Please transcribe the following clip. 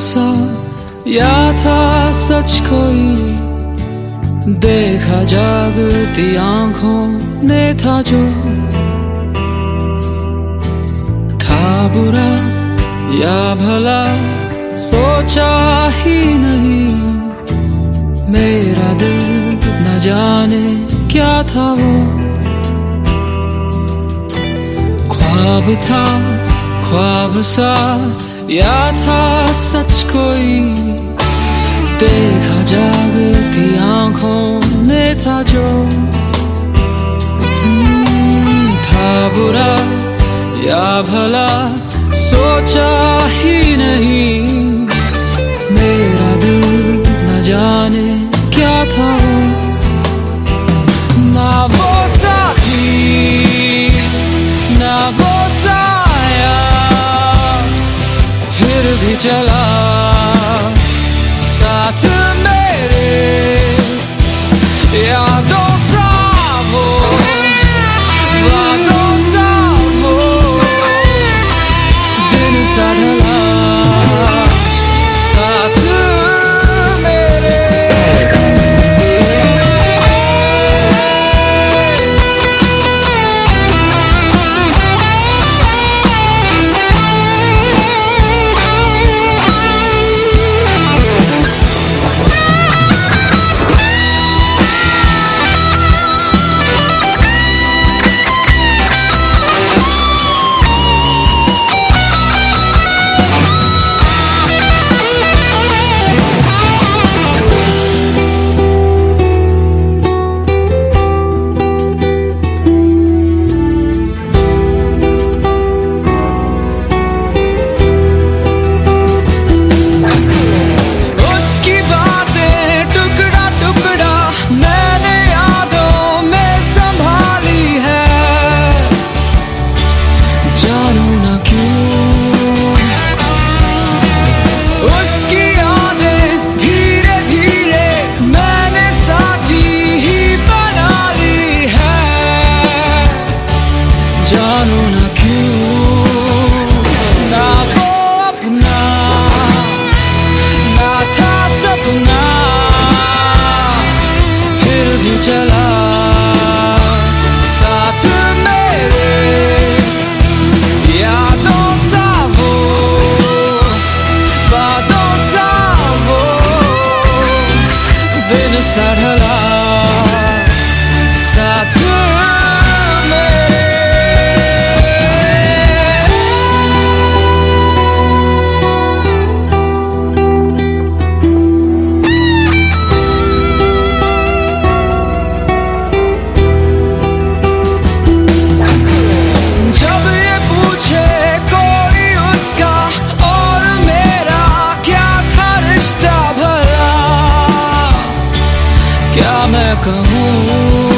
सा या था सच कोई? देखा जागती आँखों ने था जो। था बुरा या भला, सोचा ही नहीं। मेरा दिल न जाने क्या था वो। ख्वाब था, ख्वाब सा या था सच कोई? देखा जागती आँखों ने था जो। था बुरा या भला, सोचा ही नहीं। about her comum